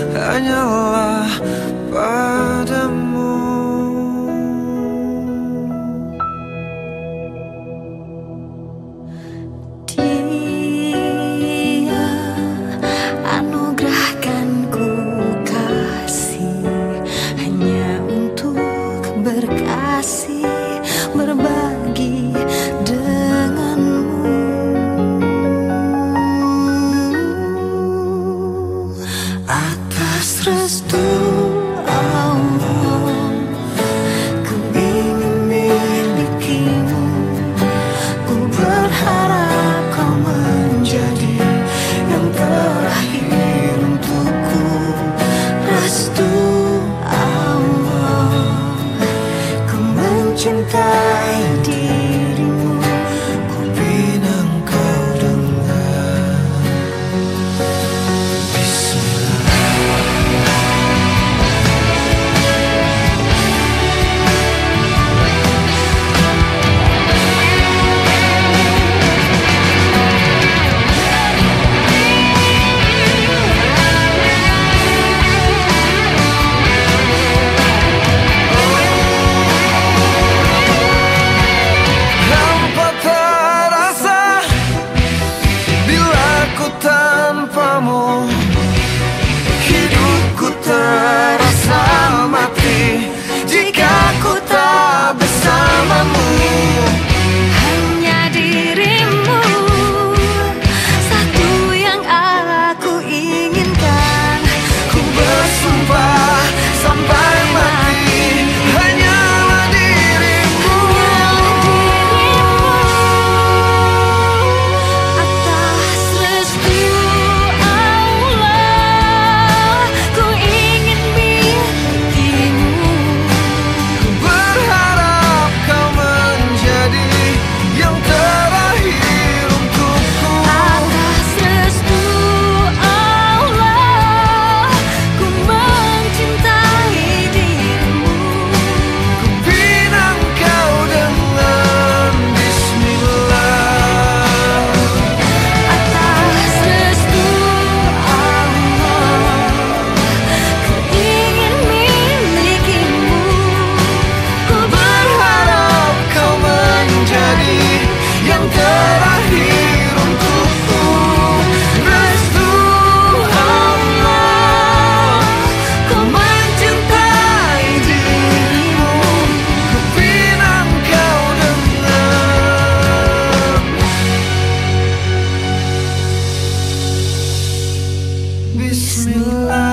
anyalar 全在地。Bismillah.